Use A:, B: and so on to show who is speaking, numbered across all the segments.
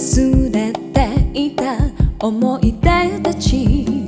A: 忘れていた思い出たち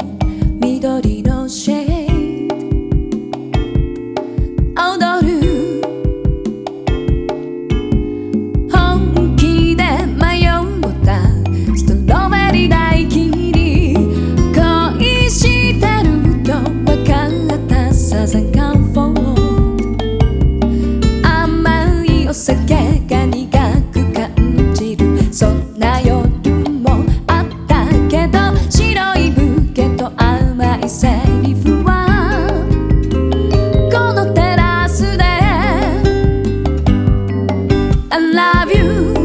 A: I love you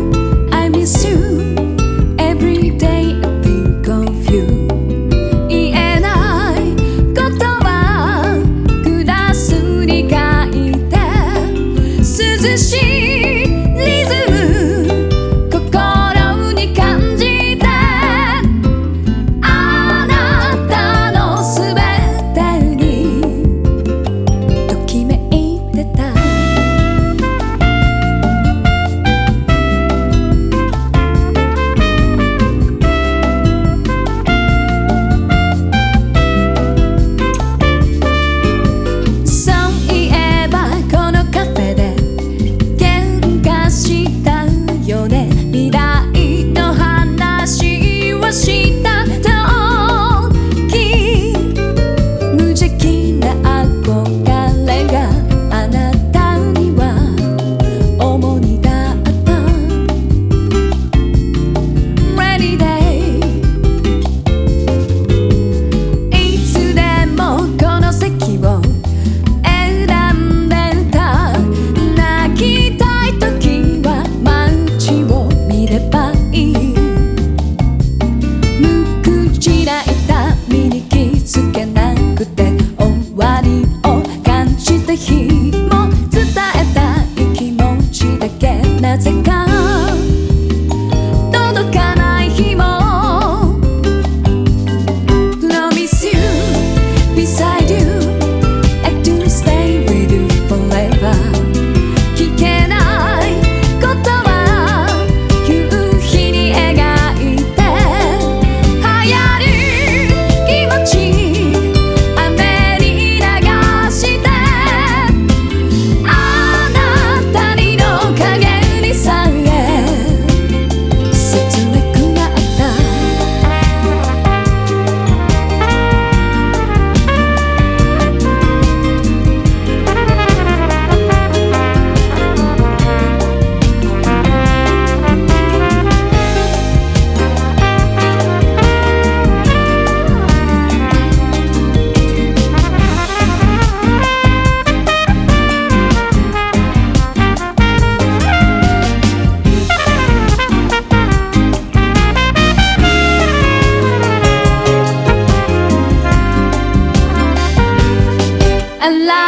A: alive.